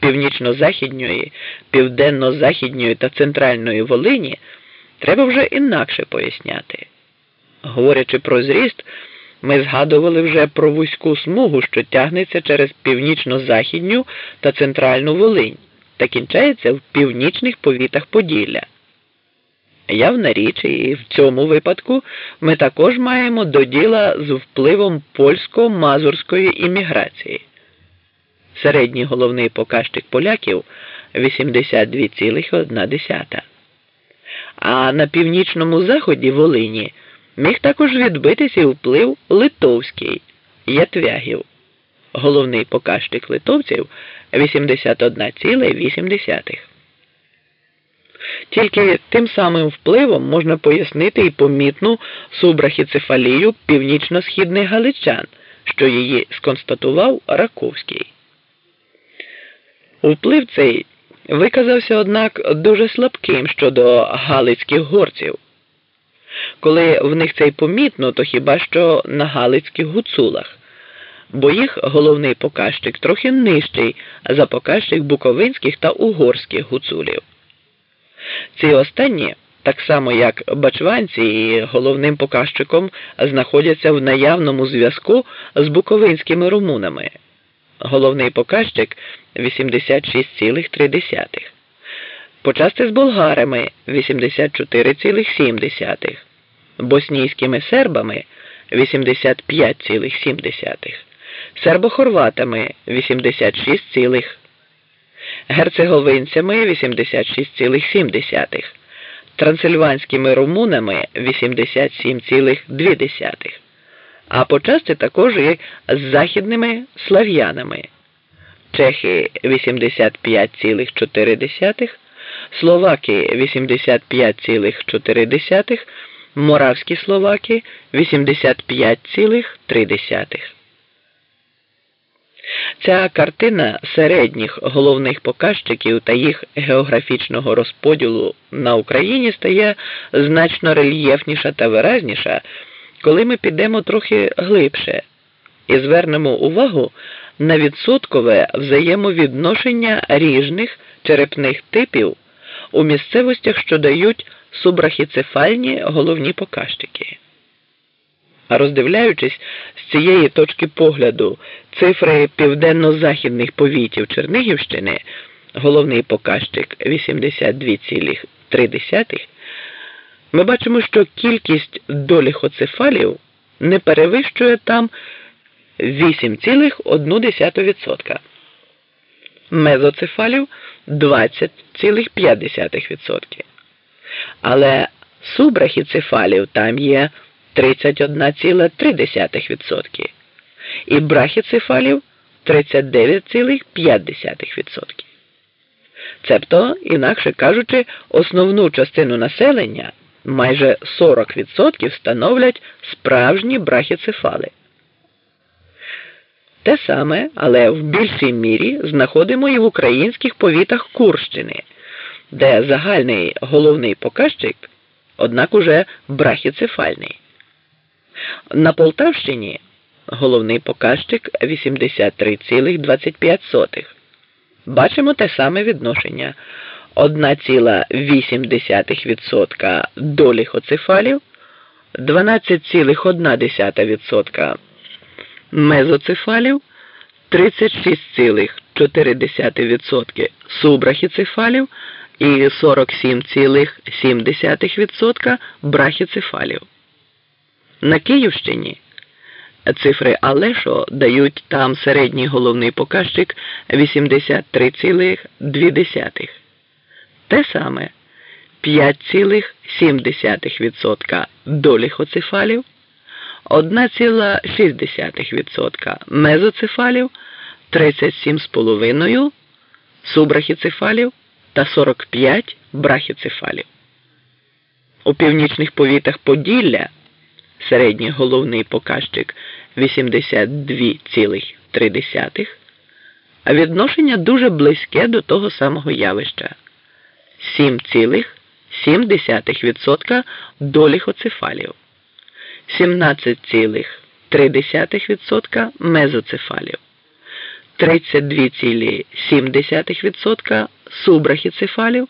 північно-західньої, південно-західньої та центральної Волині треба вже інакше поясняти. Говорячи про зріст, ми згадували вже про вузьку смугу, що тягнеться через північно-західню та центральну Волинь та кінчається в північних повітах Поділля. Явна річ, і в цьому випадку ми також маємо до діла з впливом польсько-мазурської імміграції. Середній головний показчик поляків 82,1. А на північному заході Волині міг також відбитися і вплив литовський ятвягів. Головний показчик литовців 81,8. Тільки тим самим впливом можна пояснити і помітну субрахіцефалію північно-східних галичан, що її сконстатував Раковський. Вплив цей виказався, однак, дуже слабким щодо галицьких горців. Коли в них цей помітно, то хіба що на галицьких гуцулах, бо їх головний показчик трохи нижчий за показчик буковинських та угорських гуцулів. Ці останні, так само як бачванці головним показчиком, знаходяться в наявному зв'язку з буковинськими румунами. Головний показчик 86,3. Почасти з болгарами 84,7, боснійськими сербами 85,7, сербохорватами 86, герцеговинцями 86,7, трансильванськими румунами 87,2, а почасти також і з західними слав'янами. Чехи 85,4, Словаки 85,4, Моравські словаки 85,3. Ця картина середніх головних показчиків та їх географічного розподілу на Україні стає значно рельєфніша та виразніша, коли ми підемо трохи глибше і звернемо увагу на відсоткове взаємовідношення ріжних черепних типів у місцевостях, що дають субрахіцефальні головні показчики. Роздивляючись з цієї точки погляду цифри південно-західних повітів Чернигівщини, головний показчик 82,3, ми бачимо, що кількість доліхоцефалів не перевищує там 8,1%, мезоцефалів 20,5%. Але субрахіцефалів там є 31,3% і брахіцефалів 39,5%. Цебто, інакше кажучи, основну частину населення майже 40% становлять справжні брахіцефали. Те саме, але в більшій мірі знаходимо і в українських повітах Курщини, де загальний головний показчик, однак уже брахіцефальний. На Полтавщині головний показчик 83,25. Бачимо те саме відношення 1,8% доліхоцефалів, 12,1% мезоцефалів, 36,4% субрахіцефалів і 47,7% брахіцефалів. На Київщині цифри Алешо дають там середній головний показчик 83,2. Те саме 5,7% доліхоцефалів, 1,6% мезоцефалів, 37,5% субрахіцефалів та 45 брахіцефалів. У північних повітах Поділля середній головний показчик 82,3, а відношення дуже близьке до того самого явища 7,7% доліхоцефалів, 17,3% мезоцефалів, 32,7% субрахіцефалів,